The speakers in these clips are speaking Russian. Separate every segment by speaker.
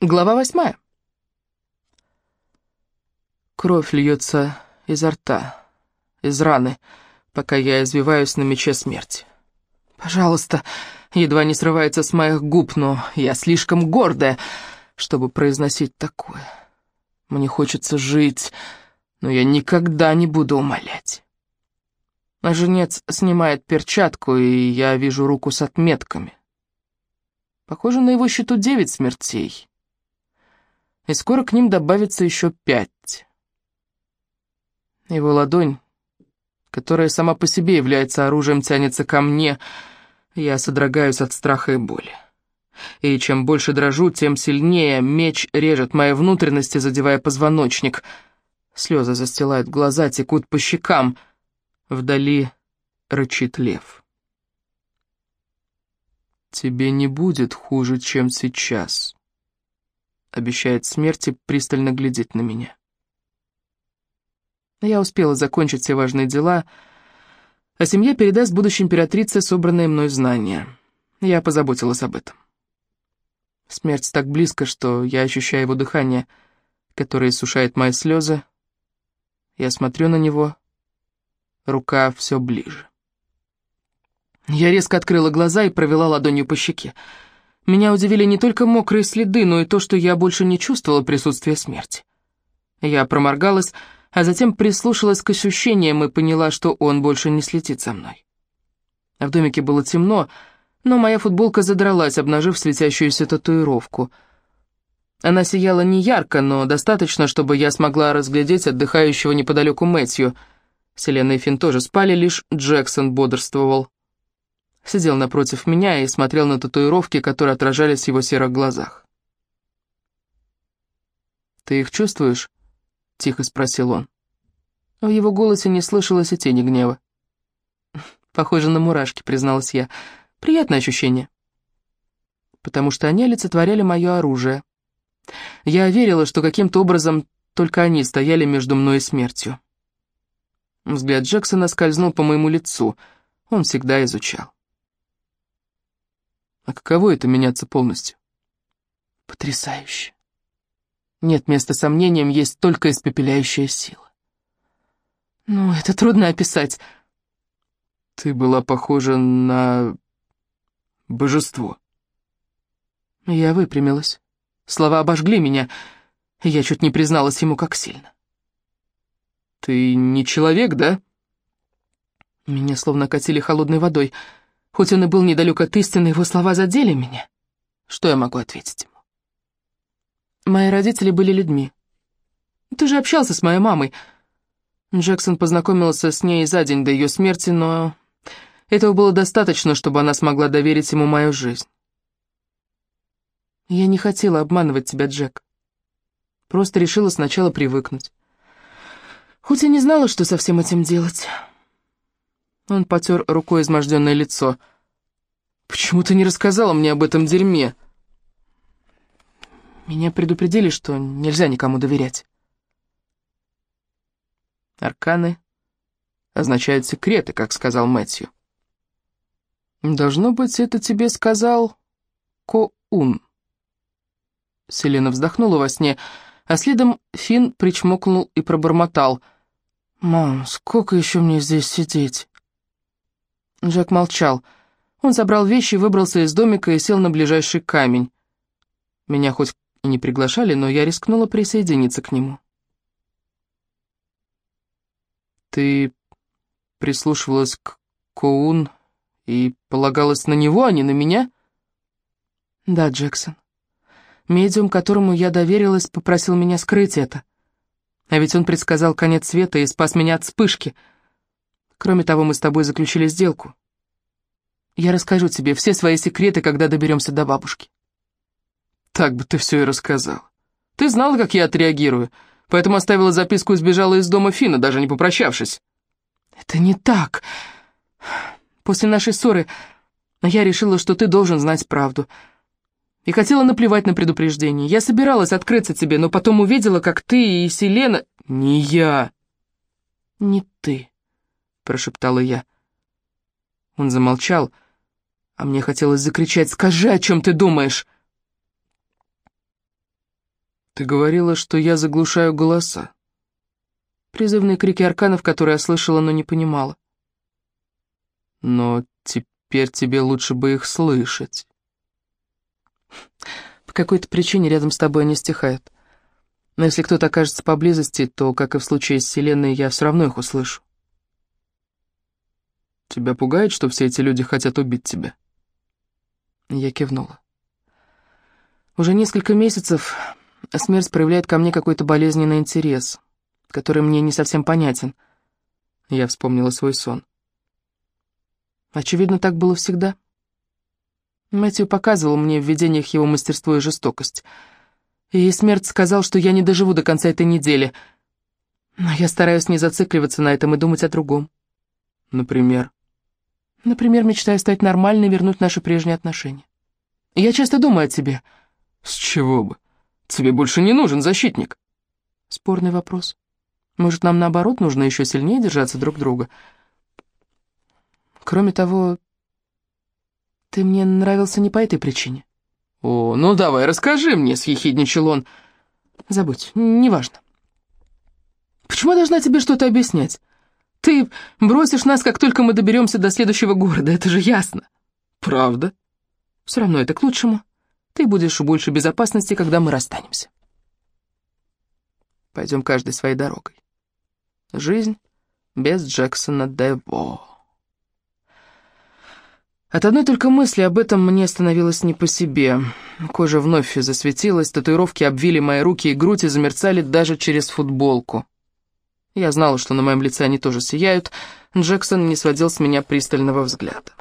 Speaker 1: Глава восьмая. Кровь льется изо рта, из раны, пока я извиваюсь на мече смерти. Пожалуйста, едва не срывается с моих губ, но я слишком гордая, чтобы произносить такое. Мне хочется жить, но я никогда не буду умолять. А женец снимает перчатку, и я вижу руку с отметками. Похоже, на его счету девять смертей и скоро к ним добавится еще пять. Его ладонь, которая сама по себе является оружием, тянется ко мне, я содрогаюсь от страха и боли. И чем больше дрожу, тем сильнее меч режет мои внутренности, задевая позвоночник. Слезы застилают глаза, текут по щекам. Вдали рычит лев. «Тебе не будет хуже, чем сейчас», обещает смерти пристально глядеть на меня. Я успела закончить все важные дела, а семья передаст будущей императрице собранные мной знания. Я позаботилась об этом. Смерть так близко, что я ощущаю его дыхание, которое сушает мои слезы. Я смотрю на него, рука все ближе. Я резко открыла глаза и провела ладонью по щеке. Меня удивили не только мокрые следы, но и то, что я больше не чувствовала присутствия смерти. Я проморгалась, а затем прислушалась к ощущениям и поняла, что он больше не слетит со мной. В домике было темно, но моя футболка задралась, обнажив светящуюся татуировку. Она сияла не ярко, но достаточно, чтобы я смогла разглядеть отдыхающего неподалеку Мэтью. Селена и Финн тоже спали, лишь Джексон бодрствовал сидел напротив меня и смотрел на татуировки, которые отражались в его серых глазах. «Ты их чувствуешь?» — тихо спросил он. В его голосе не слышалось и тени гнева. «Похоже на мурашки», — призналась я. «Приятное ощущение». Потому что они олицетворяли мое оружие. Я верила, что каким-то образом только они стояли между мной и смертью. Взгляд Джексона скользнул по моему лицу. Он всегда изучал. А каково это меняться полностью? Потрясающе. Нет места сомнениям, есть только испепеляющая сила. Ну, это трудно описать. Ты была похожа на... божество. Я выпрямилась. Слова обожгли меня, и я чуть не призналась ему, как сильно. «Ты не человек, да?» Меня словно катили холодной водой — Хоть он и был недалек от истины, его слова задели меня. Что я могу ответить ему? Мои родители были людьми. Ты же общался с моей мамой. Джексон познакомился с ней за день до ее смерти, но этого было достаточно, чтобы она смогла доверить ему мою жизнь. Я не хотела обманывать тебя, Джек. Просто решила сначала привыкнуть. Хоть и не знала, что со всем этим делать. Он потер рукой изможденное лицо. «Почему ты не рассказала мне об этом дерьме?» Меня предупредили, что нельзя никому доверять. Арканы означают секреты, как сказал Мэтью. «Должно быть, это тебе сказал Коун». Селена вздохнула во сне, а следом Финн причмокнул и пробормотал. «Мам, сколько еще мне здесь сидеть?» Джек молчал. Он собрал вещи, выбрался из домика и сел на ближайший камень. Меня хоть и не приглашали, но я рискнула присоединиться к нему. «Ты прислушивалась к Коун и полагалась на него, а не на меня?» «Да, Джексон. Медиум, которому я доверилась, попросил меня скрыть это. А ведь он предсказал конец света и спас меня от вспышки». Кроме того, мы с тобой заключили сделку. Я расскажу тебе все свои секреты, когда доберемся до бабушки. Так бы ты все и рассказал. Ты знала, как я отреагирую, поэтому оставила записку и сбежала из дома Фина, даже не попрощавшись. Это не так. После нашей ссоры я решила, что ты должен знать правду. И хотела наплевать на предупреждение. Я собиралась открыться тебе, но потом увидела, как ты и Селена... Не я. Не ты прошептала я. Он замолчал, а мне хотелось закричать «Скажи, о чем ты думаешь!» Ты говорила, что я заглушаю голоса. Призывные крики арканов, которые я слышала, но не понимала. Но теперь тебе лучше бы их слышать. По какой-то причине рядом с тобой они стихают. Но если кто-то окажется поблизости, то, как и в случае с Вселенной, я все равно их услышу. Тебя пугает, что все эти люди хотят убить тебя? Я кивнула. Уже несколько месяцев смерть проявляет ко мне какой-то болезненный интерес, который мне не совсем понятен. Я вспомнила свой сон. Очевидно, так было всегда. Мэтью показывал мне в видениях его мастерство и жестокость. И смерть сказал, что я не доживу до конца этой недели. Но я стараюсь не зацикливаться на этом и думать о другом. Например? Например, мечтаю стать нормальной и вернуть наши прежние отношения. Я часто думаю о тебе. С чего бы? Тебе больше не нужен защитник. Спорный вопрос. Может, нам наоборот нужно еще сильнее держаться друг друга? Кроме того, ты мне нравился не по этой причине. О, ну давай, расскажи мне, съехидничал он. Забудь, неважно. Почему я должна тебе что-то объяснять? Ты бросишь нас, как только мы доберемся до следующего города, это же ясно. Правда? Все равно это к лучшему. Ты будешь в большей безопасности, когда мы расстанемся. Пойдем каждой своей дорогой. Жизнь без Джексона Дево. От одной только мысли об этом мне становилось не по себе. Кожа вновь засветилась, татуировки обвили мои руки и грудь и замерцали даже через футболку. Я знала, что на моем лице они тоже сияют. Джексон не сводил с меня пристального взгляда.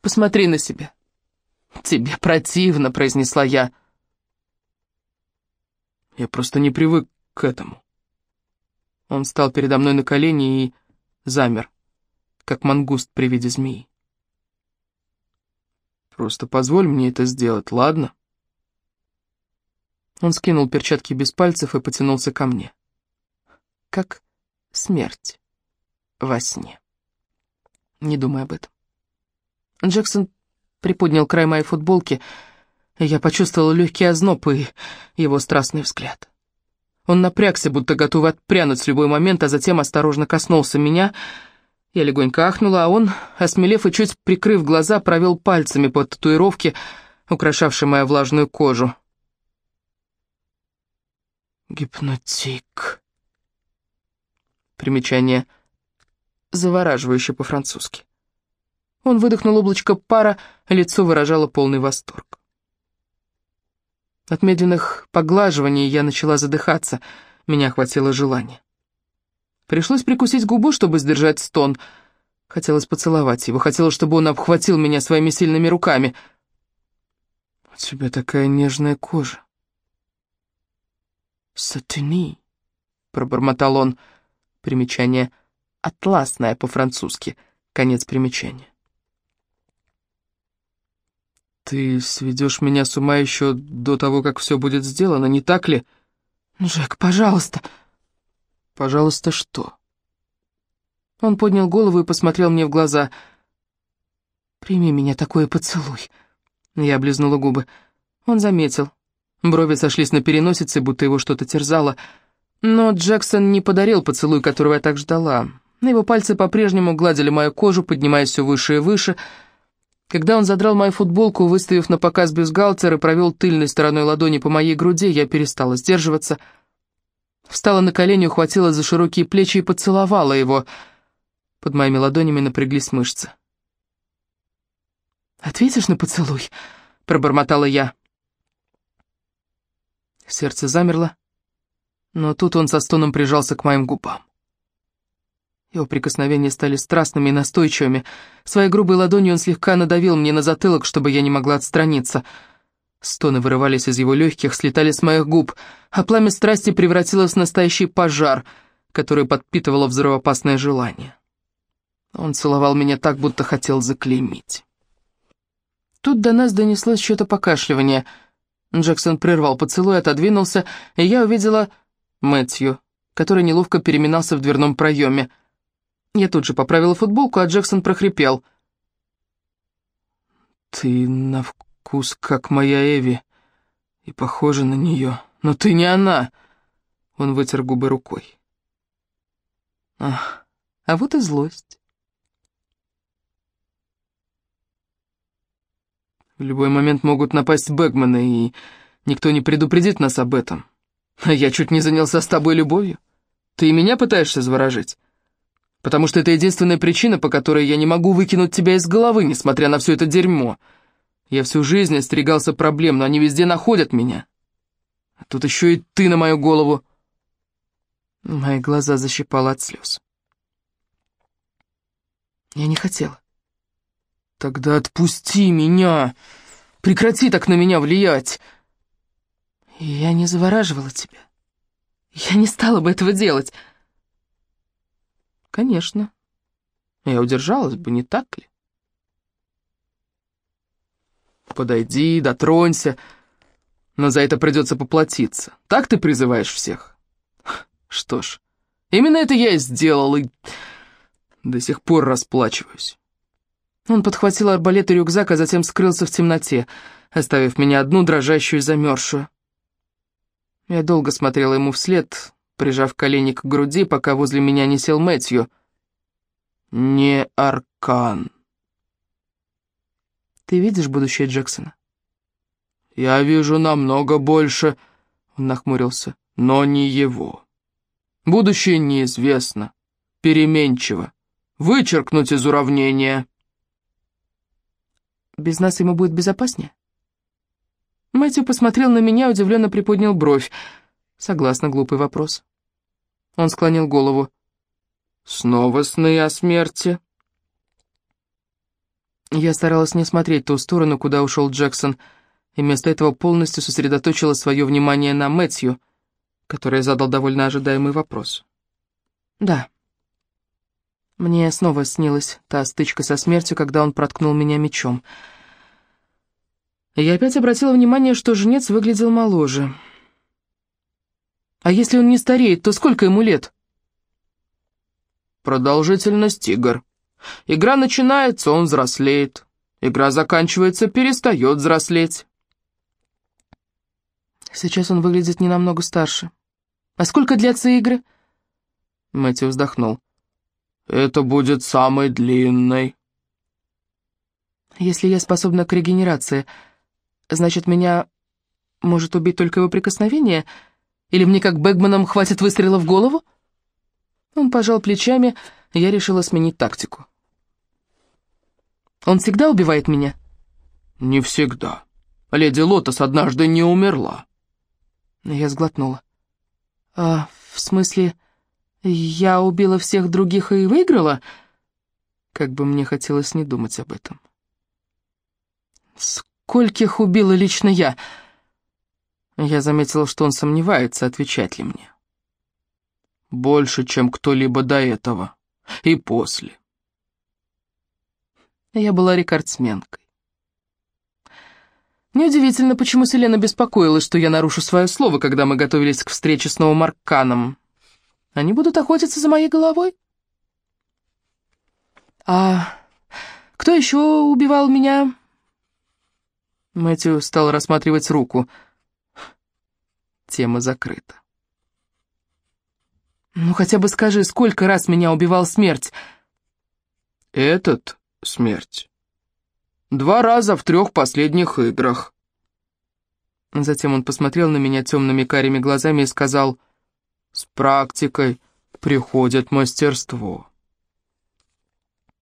Speaker 1: «Посмотри на себя». «Тебе противно», — произнесла я. «Я просто не привык к этому». Он встал передо мной на колени и замер, как мангуст при виде змеи. «Просто позволь мне это сделать, ладно?» Он скинул перчатки без пальцев и потянулся ко мне. Как смерть во сне. Не думай об этом. Джексон приподнял край моей футболки, и я почувствовала легкий озноб и его страстный взгляд. Он напрягся, будто готовый отпрянуть в любой момент, а затем осторожно коснулся меня. Я легонько ахнула, а он, осмелев и чуть прикрыв глаза, провел пальцами по татуировке, украшавшей мою влажную кожу. «Гипнотик». Примечание «завораживающе» по-французски. Он выдохнул облачко пара, лицо выражало полный восторг. От медленных поглаживаний я начала задыхаться, меня охватило желание. Пришлось прикусить губу, чтобы сдержать стон. Хотелось поцеловать его, хотелось, чтобы он обхватил меня своими сильными руками. «У тебя такая нежная кожа». «Сатини», — пробормотал он. Примечание «атласная» по-французски. Конец примечания. «Ты сведешь меня с ума еще до того, как все будет сделано, не так ли?» «Джек, пожалуйста!» «Пожалуйста, что?» Он поднял голову и посмотрел мне в глаза. «Прими меня такое поцелуй». Я облизнула губы. Он заметил. Брови сошлись на переносице, будто его что-то терзало. Но Джексон не подарил поцелуй, которого я так ждала. Его пальцы по-прежнему гладили мою кожу, поднимаясь все выше и выше, когда он задрал мою футболку, выставив на показ бюстгальтер и провел тыльной стороной ладони по моей груди, я перестала сдерживаться. Встала на колени, ухватила за широкие плечи и поцеловала его. Под моими ладонями напряглись мышцы. «Ответишь на поцелуй?» — пробормотала я. Сердце замерло, но тут он со стоном прижался к моим губам. Его прикосновения стали страстными и настойчивыми. Своей грубой ладонью он слегка надавил мне на затылок, чтобы я не могла отстраниться. Стоны вырывались из его легких, слетали с моих губ, а пламя страсти превратилось в настоящий пожар, который подпитывало взрывоопасное желание. Он целовал меня так, будто хотел заклеймить. Тут до нас донеслось что-то покашливание. Джексон прервал поцелуй, отодвинулся, и я увидела Мэтью, который неловко переминался в дверном проеме. Я тут же поправила футболку, а Джексон прохрипел. «Ты на вкус как моя Эви, И похожа на нее. Но ты не она. Он вытер губы рукой. Ах, а вот и злость. В любой момент могут напасть Бэгманы, и никто не предупредит нас об этом. А я чуть не занялся с тобой любовью. Ты и меня пытаешься заворожить? Потому что это единственная причина, по которой я не могу выкинуть тебя из головы, несмотря на все это дерьмо. Я всю жизнь остерегался проблем, но они везде находят меня. А тут еще и ты на мою голову. Мои глаза защипало от слез. Я не хотела. Тогда отпусти меня. Прекрати так на меня влиять. Я не завораживала тебя. Я не стала бы этого делать. Конечно. Я удержалась бы, не так ли? Подойди, дотронься, но за это придется поплатиться. Так ты призываешь всех? Что ж, именно это я и сделал, и до сих пор расплачиваюсь. Он подхватил арбалет и рюкзак, а затем скрылся в темноте, оставив меня одну дрожащую и замерзшую. Я долго смотрела ему вслед, прижав колени к груди, пока возле меня не сел Мэтью. «Не Аркан». «Ты видишь будущее Джексона?» «Я вижу намного больше», — он нахмурился, — «но не его. Будущее неизвестно, переменчиво. Вычеркнуть из уравнения». «Без нас ему будет безопаснее?» Мэтью посмотрел на меня, удивленно приподнял бровь. Согласно, глупый вопрос. Он склонил голову. «Снова сны о смерти?» Я старалась не смотреть ту сторону, куда ушел Джексон, и вместо этого полностью сосредоточила свое внимание на Мэтью, который задал довольно ожидаемый вопрос. «Да». Мне снова снилась та стычка со смертью, когда он проткнул меня мечом — я опять обратила внимание, что жнец выглядел моложе. «А если он не стареет, то сколько ему лет?» «Продолжительность игр. Игра начинается, он взрослеет. Игра заканчивается, перестает взрослеть». Сейчас он выглядит не намного старше. «А сколько длятся игры?» Мэтью вздохнул. «Это будет самой длинной». «Если я способна к регенерации...» Значит, меня может убить только его прикосновение? Или мне, как Бэгманом, хватит выстрела в голову? Он пожал плечами, я решила сменить тактику. Он всегда убивает меня? Не всегда. Леди Лотос однажды не умерла. Я сглотнула. А, в смысле, я убила всех других и выиграла? Как бы мне хотелось не думать об этом. Скольких убила лично я?» Я заметила, что он сомневается, отвечать ли мне. «Больше, чем кто-либо до этого. И после». Я была рекордсменкой. Неудивительно, почему Селена беспокоилась, что я нарушу свое слово, когда мы готовились к встрече с новым Арканом. Они будут охотиться за моей головой? А кто еще убивал меня? Мэтью стал рассматривать руку. Тема закрыта. «Ну, хотя бы скажи, сколько раз меня убивал смерть?» «Этот смерть. Два раза в трех последних играх». Затем он посмотрел на меня темными карими глазами и сказал, «С практикой приходит мастерство».